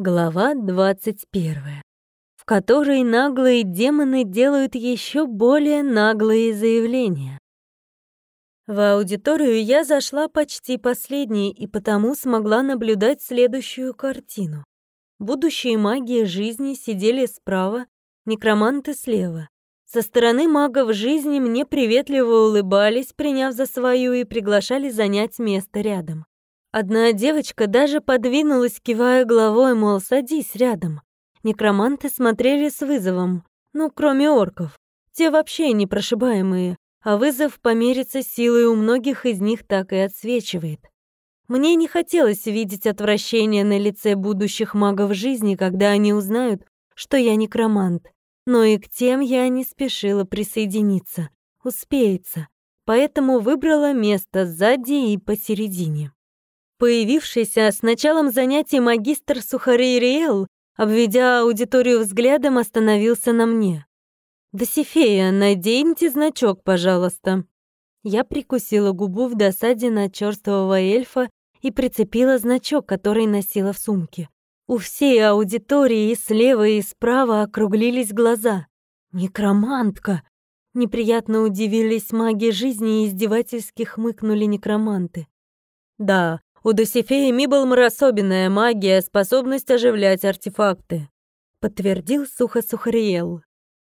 Глава 21, в которой наглые демоны делают еще более наглые заявления. В аудиторию я зашла почти последней и потому смогла наблюдать следующую картину. Будущие маги жизни сидели справа, некроманты слева. Со стороны магов жизни мне приветливо улыбались, приняв за свою и приглашали занять место рядом. Одна девочка даже подвинулась, кивая головой, мол, садись рядом. Некроманты смотрели с вызовом. Ну, кроме орков. Те вообще непрошибаемые, а вызов помериться силой у многих из них так и отсвечивает. Мне не хотелось видеть отвращение на лице будущих магов жизни, когда они узнают, что я некромант. Но и к тем я не спешила присоединиться. Успеется. Поэтому выбрала место сзади и посередине. Появившийся с началом занятий магистр Сухарей Риэл, обведя аудиторию взглядом, остановился на мне. «Досифея, наденьте значок, пожалуйста». Я прикусила губу в досаде на чёрствого эльфа и прицепила значок, который носила в сумке. У всей аудитории и слева, и справа округлились глаза. «Некромантка!» Неприятно удивились маги жизни и издевательски хмыкнули некроманты. «Да, у Досифеи Мибелмор особенная магия, способность оживлять артефакты», — подтвердил сухо-сухариел.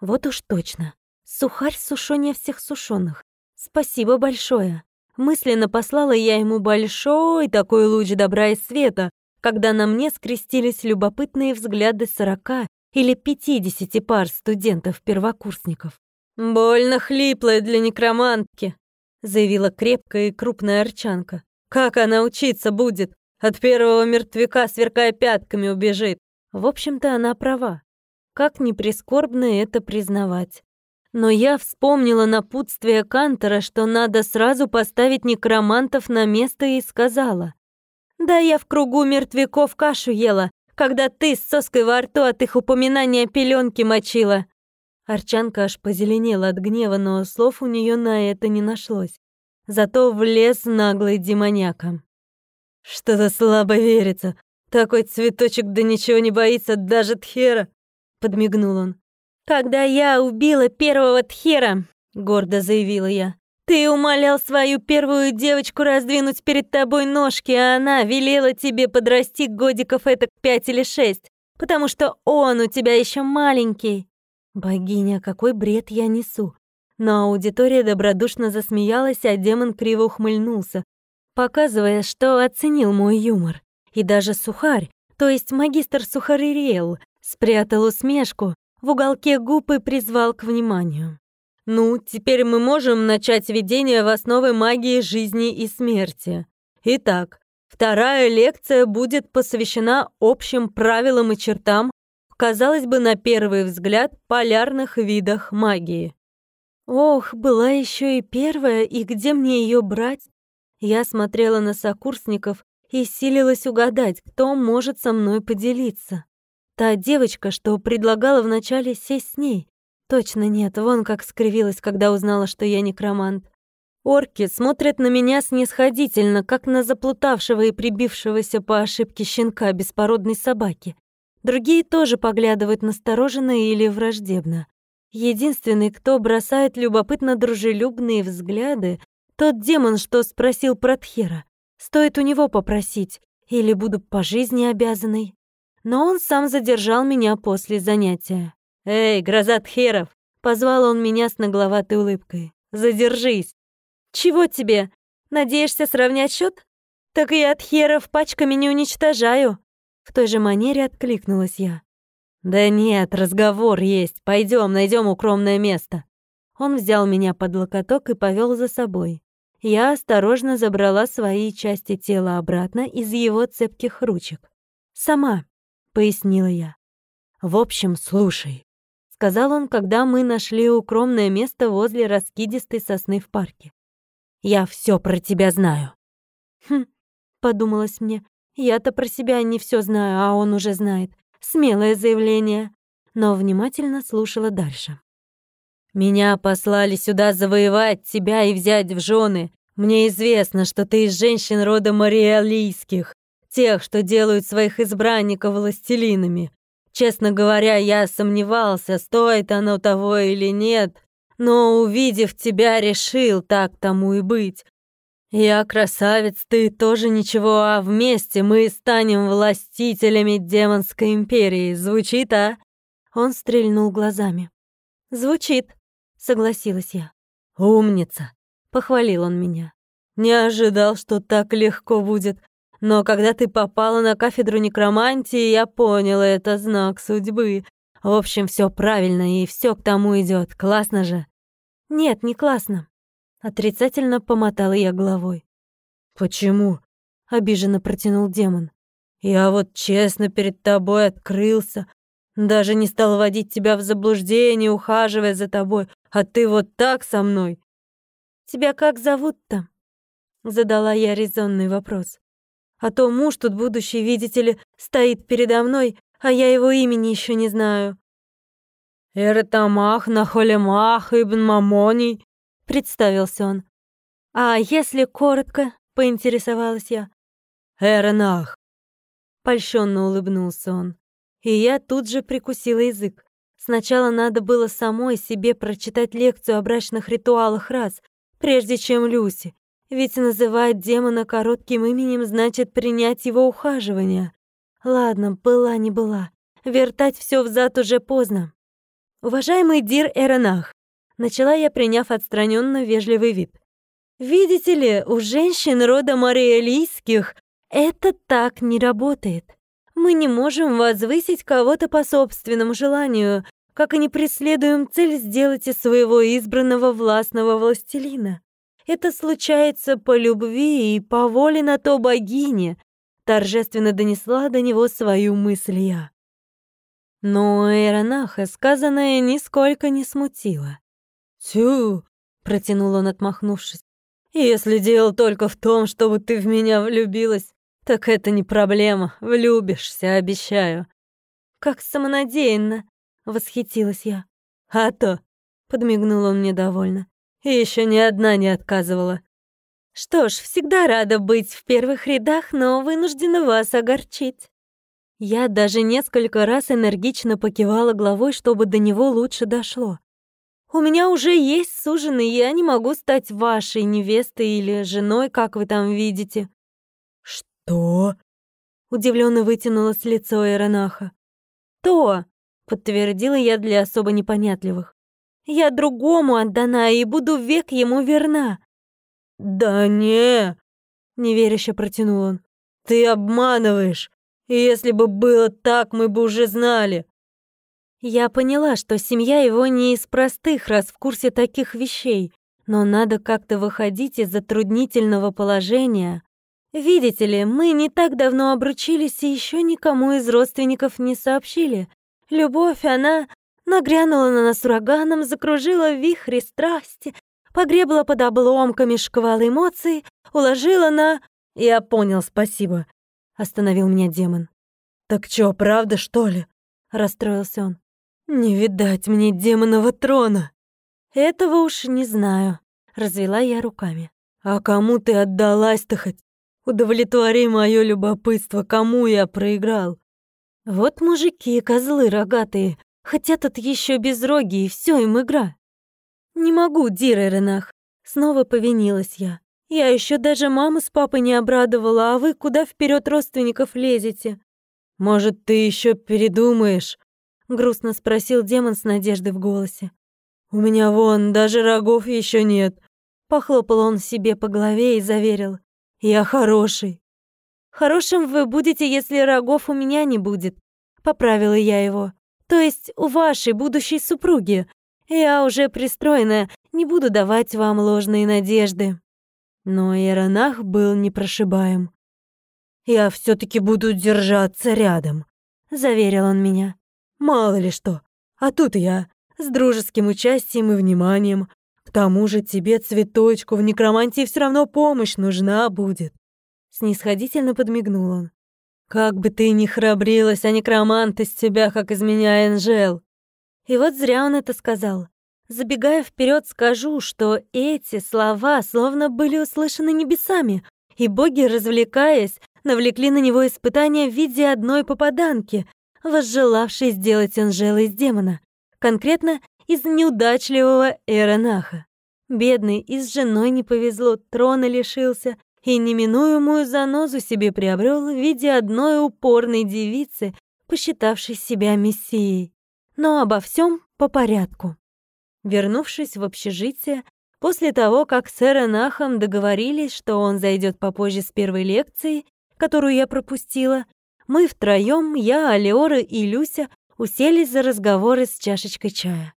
«Вот уж точно. Сухарь сушёнее всех сушёных. Спасибо большое». Мысленно послала я ему большой такой луч добра и света, когда на мне скрестились любопытные взгляды сорока или пятидесяти пар студентов-первокурсников. «Больно хлиплая для некромантки», — заявила крепкая и крупная арчанка. Как она учиться будет? От первого мертвяка, сверкая пятками, убежит. В общем-то, она права. Как ни прискорбно это признавать. Но я вспомнила напутствие Кантора, что надо сразу поставить некромантов на место и сказала. «Да я в кругу мертвяков кашу ела, когда ты с соской во рту от их упоминания пеленки мочила». Арчанка аж позеленела от гнева, но слов у нее на это не нашлось. Зато влез наглый демоняка. «Что-то слабо верится. Такой цветочек да ничего не боится, даже Тхера!» Подмигнул он. «Когда я убила первого Тхера», — гордо заявила я, «ты умолял свою первую девочку раздвинуть перед тобой ножки, а она велела тебе подрасти годиков этак пять или шесть, потому что он у тебя еще маленький». Богиня, какой бред я несу. Но аудитория добродушно засмеялась, а демон криво ухмыльнулся, показывая, что оценил мой юмор. И даже сухарь, то есть магистр Сухаририэл, спрятал усмешку в уголке губ и призвал к вниманию. «Ну, теперь мы можем начать введение в основы магии жизни и смерти. Итак, вторая лекция будет посвящена общим правилам и чертам, казалось бы, на первый взгляд, полярных видах магии. Ох, была еще и первая, и где мне ее брать? Я смотрела на сокурсников и силилась угадать, кто может со мной поделиться. Та девочка, что предлагала вначале сесть с ней. Точно нет, вон как скривилась, когда узнала, что я некромант. Орки смотрят на меня снисходительно, как на заплутавшего и прибившегося по ошибке щенка беспородной собаки. Другие тоже поглядывают настороженно или враждебно. Единственный, кто бросает любопытно-дружелюбные взгляды, тот демон, что спросил про Тхера. Стоит у него попросить, или буду по жизни обязанной. Но он сам задержал меня после занятия. «Эй, гроза Тхеров!» — позвал он меня с нагловатой улыбкой. «Задержись!» «Чего тебе? Надеешься сравнять счет? Так я Тхеров пачками не уничтожаю!» В той же манере откликнулась я. «Да нет, разговор есть. Пойдем, найдем укромное место». Он взял меня под локоток и повел за собой. Я осторожно забрала свои части тела обратно из его цепких ручек. «Сама», — пояснила я. «В общем, слушай», — сказал он, когда мы нашли укромное место возле раскидистой сосны в парке. «Я все про тебя знаю». «Хм», — подумалось мне, «я-то про себя не все знаю, а он уже знает. Смелое заявление, но внимательно слушала дальше. «Меня послали сюда завоевать тебя и взять в жены. Мне известно, что ты из женщин рода мариалийских. Тех, что делают своих избранников властелинами. Честно говоря, я сомневался, стоит оно того или нет, но, увидев тебя, решил так тому и быть. Я красавец, ты тоже ничего, а вместе мы станем властителями демонской империи. Звучит, а?» Он стрельнул глазами. «Звучит», — согласилась я. «Умница», — похвалил он меня. «Не ожидал, что так легко будет. Но когда ты попала на кафедру некромантии, я поняла, это знак судьбы. В общем, все правильно, и все к тому идет. Классно же». «Нет, не классно», Отрицательно помотала я головой. «Почему?» — обиженно протянул демон. «Я вот честно перед тобой открылся, даже не стал водить тебя в заблуждение, ухаживая за тобой, а ты вот так со мной». «Тебя как зовут-то?» — задала я резонный вопрос. «А то муж тут будущий, видите ли, стоит передо мной, а я его имени еще не знаю». «Эретамах Нахолемах Ибн Мамоний», — представился он. «А если коротко?» — поинтересовалась я. «Эрнах!» Польщенно улыбнулся он. И я тут же прикусила язык. Сначала надо было самой себе прочитать лекцию о брачных ритуалах раз, прежде чем Люси. Ведь называть демона коротким именем значит принять его ухаживание. Ладно, была не была. Вертать все взад уже поздно. Уважаемый Дир Эронах, Начала я, приняв отстраненно вежливый вид. «Видите ли, у женщин рода мариэлийских это так не работает. Мы не можем возвысить кого-то по собственному желанию, как и не преследуем цель сделать из своего избранного властного властелина. Это случается по любви и по воле на то богини», торжественно донесла до него свою мысль я. Но Эронаха сказанное нисколько не смутило. «Тю!» — протянул он, отмахнувшись. «Если дело только в том, чтобы ты в меня влюбилась, так это не проблема, влюбишься, обещаю». «Как самонадеянно!» — восхитилась я. «А то!» — подмигнул он мне довольно. «И еще ни одна не отказывала». «Что ж, всегда рада быть в первых рядах, но вынуждена вас огорчить». Я даже несколько раз энергично покивала головой, чтобы до него лучше дошло. У меня уже есть суженый, я не могу стать вашей невестой или женой, как вы там видите». «Что?» — удивленно вытянулось лицо Эронаха. «То!» — подтвердила я для особо непонятливых. «Я другому отдана и буду век ему верна». «Да не!» — неверяще протянул он. «Ты обманываешь! И если бы было так, мы бы уже знали!» Я поняла, что семья его не из простых, раз в курсе таких вещей, но надо как-то выходить из затруднительного положения. Видите ли, мы не так давно обручились и еще никому из родственников не сообщили. Любовь, она нагрянула на нас ураганом, закружила в вихре страсти, погребла под обломками шквал эмоций, уложила на... «Я понял, спасибо», — остановил меня демон. «Так чё, правда, что ли?» — расстроился он. «Не видать мне демонового трона!» «Этого уж не знаю», — развела я руками. «А кому ты отдалась-то хоть? Удовлетвори мое любопытство, кому я проиграл?» «Вот мужики, козлы рогатые, хотя тут еще безрогие, все им игра». «Не могу, Дира Ренах», — снова повинилась я. «Я еще даже маму с папой не обрадовала, а вы куда вперед родственников лезете?» «Может, ты еще передумаешь?» — грустно спросил демон с надеждой в голосе. «У меня вон даже рогов еще нет». Похлопал он себе по голове и заверил. «Я хороший». «Хорошим вы будете, если рогов у меня не будет», — поправила я его. «То есть у вашей будущей супруги. Я уже пристроена, не буду давать вам ложные надежды». Но Иронах был непрошибаем. «Я все таки буду держаться рядом», — заверил он меня. Мало ли что. А тут я, с дружеским участием и вниманием. К тому же тебе, цветочку, в некромантии все равно помощь нужна будет. Снисходительно подмигнул он. Как бы ты ни храбрилась, а некромант из тебя, как из меня, Энжел. И вот зря он это сказал. Забегая вперед, скажу, что эти слова словно были услышаны небесами, и боги, развлекаясь, навлекли на него испытания в виде одной попаданки, возжелавшей сделать Анжела из демона, конкретно из неудачливого Эронаха. Бедный, и с женой не повезло, трона лишился, и неминуемую занозу себе приобрел в виде одной упорной девицы, посчитавшей себя мессией. Но обо всем по порядку. Вернувшись в общежитие, после того, как с Эренахом договорились, что он зайдет попозже с первой лекции, которую я пропустила, мы втроем, я, Алиора и Люся, уселись за разговоры с чашечкой чая.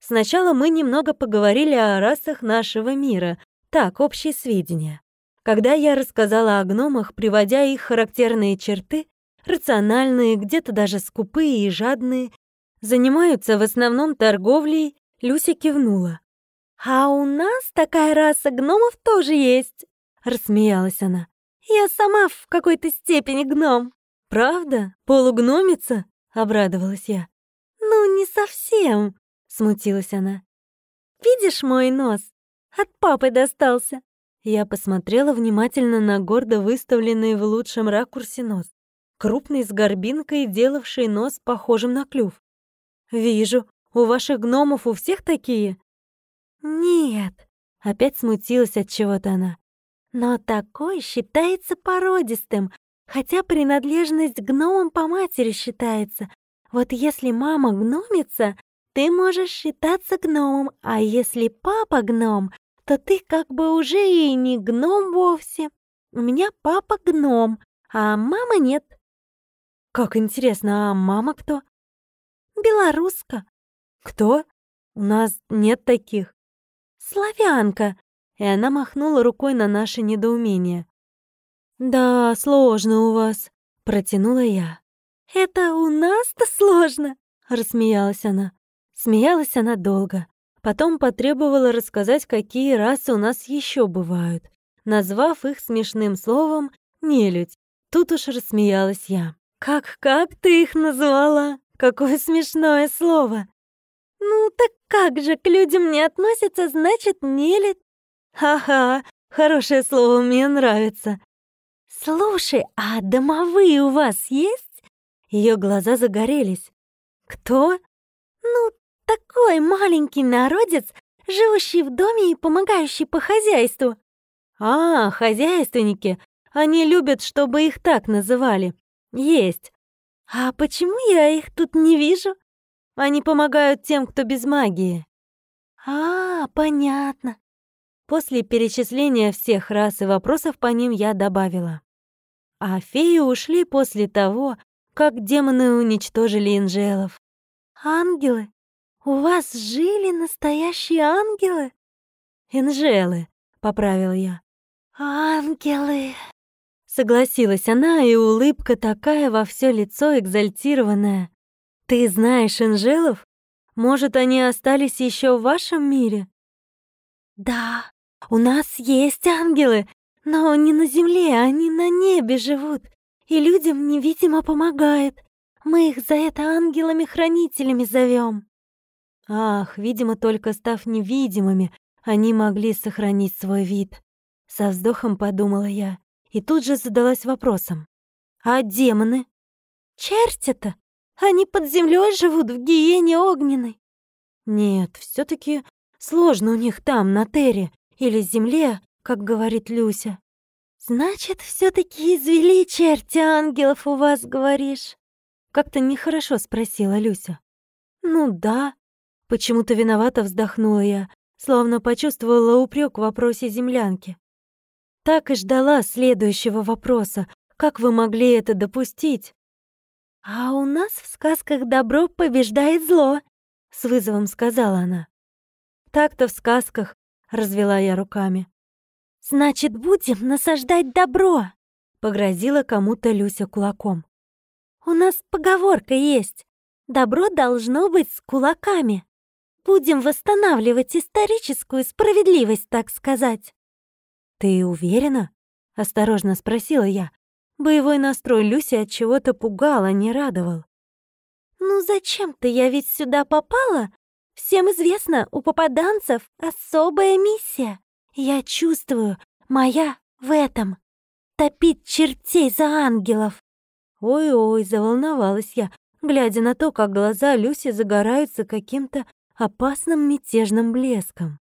Сначала мы немного поговорили о расах нашего мира, так, общие сведения. Когда я рассказала о гномах, приводя их характерные черты, рациональные, где-то даже скупые и жадные, занимаются в основном торговлей, Люся кивнула. «А у нас такая раса гномов тоже есть», — рассмеялась она. «Я сама в какой-то степени гном». «Правда? Полугномица?» — обрадовалась я. «Ну, не совсем», — смутилась она. «Видишь мой нос? От папы достался». Я посмотрела внимательно на гордо выставленный в лучшем ракурсе нос. Крупный, с горбинкой, делавший нос похожим на клюв. «Вижу. У ваших гномов у всех такие?» «Нет», — опять смутилась от чего-то она. «Но такой считается породистым, хотя принадлежность гномам по матери считается. Вот если мама гномица, ты можешь считаться гномом, а если папа гном, то ты как бы уже и не гном вовсе. У меня папа гном, а мама нет. Как интересно, а мама кто? Белоруска. Кто? У нас нет таких. Славянка. И она махнула рукой на наше недоумение. «Да, сложно у вас», — протянула я. «Это у нас-то сложно», — рассмеялась она. Смеялась она долго. Потом потребовала рассказать, какие расы у нас еще бывают, назвав их смешным словом «нелюдь». Тут уж рассмеялась я. «Как-как ты их назвала? Какое смешное слово!» «Ну так как же к людям не относятся, значит, нелюдь?» «Ха-ха, хорошее слово, мне нравится. «Слушай, а домовые у вас есть?» Ее глаза загорелись. «Кто?» «Ну, такой маленький народец, живущий в доме и помогающий по хозяйству». «А, хозяйственники. Они любят, чтобы их так называли. Есть. А почему я их тут не вижу?» «Они помогают тем, кто без магии». «А, понятно». После перечисления всех рас и вопросов по ним я добавила. А феи ушли после того, как демоны уничтожили инжелов. «Ангелы? У вас жили настоящие ангелы?» «Инжелы», — поправил я. «Ангелы!» Согласилась она, и улыбка такая во все лицо экзальтированная. «Ты знаешь инжелов? Может, они остались еще в вашем мире?» «Да, у нас есть ангелы, но не на земле, они на небе живут, и людям невидимо помогают. Мы их за это ангелами-хранителями зовем. Ах, видимо, только став невидимыми, они могли сохранить свой вид. Со вздохом подумала я и тут же задалась вопросом. А демоны? Черти-то? Они под землей живут в гиене огненной. Нет, все таки сложно у них там, на Терре, или земле, как говорит Люся. «Значит, все таки извели черти ангелов у вас, говоришь?» Как-то нехорошо спросила Люся. «Ну да». Почему-то виновато вздохнула я, словно почувствовала упрек в вопросе землянки. Так и ждала следующего вопроса. Как вы могли это допустить? «А у нас в сказках добро побеждает зло», — с вызовом сказала она. «Так-то в сказках», — развела я руками. «Значит, будем насаждать добро!» — погрозила кому-то Люся кулаком. «У нас поговорка есть. Добро должно быть с кулаками. Будем восстанавливать историческую справедливость, так сказать». «Ты уверена?» — осторожно спросила я. Боевой настрой Люси от чего-то пугал, а не радовал. «Ну зачем-то я ведь сюда попала? Всем известно, у попаданцев особая миссия. Я чувствую, моя в этом. топить чертей за ангелов!» Ой-ой, заволновалась я, глядя на то, как глаза Люси загораются каким-то опасным мятежным блеском.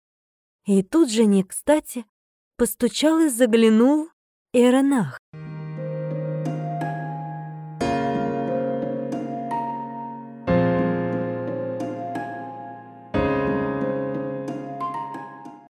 И тут же не кстати постучал и заглянул Эронах.